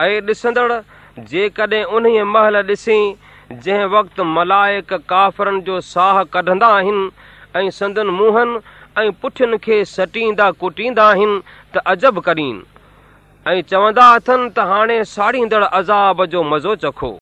ऐं ॾिसंदड़ जेकॾहिं उन महिल ॾिसी जंहिं वक़्तु मलायक काफ़रनि जो साह कढंदा आहिनि ऐं संदन मुंहनि ऐं पुठियुनि खे सटींदा कुटींदा आहिनि त अजब करीन ऐं चवंदा अथनि त हाणे साड़ींदड़ अज़ाब जो मज़ो चखो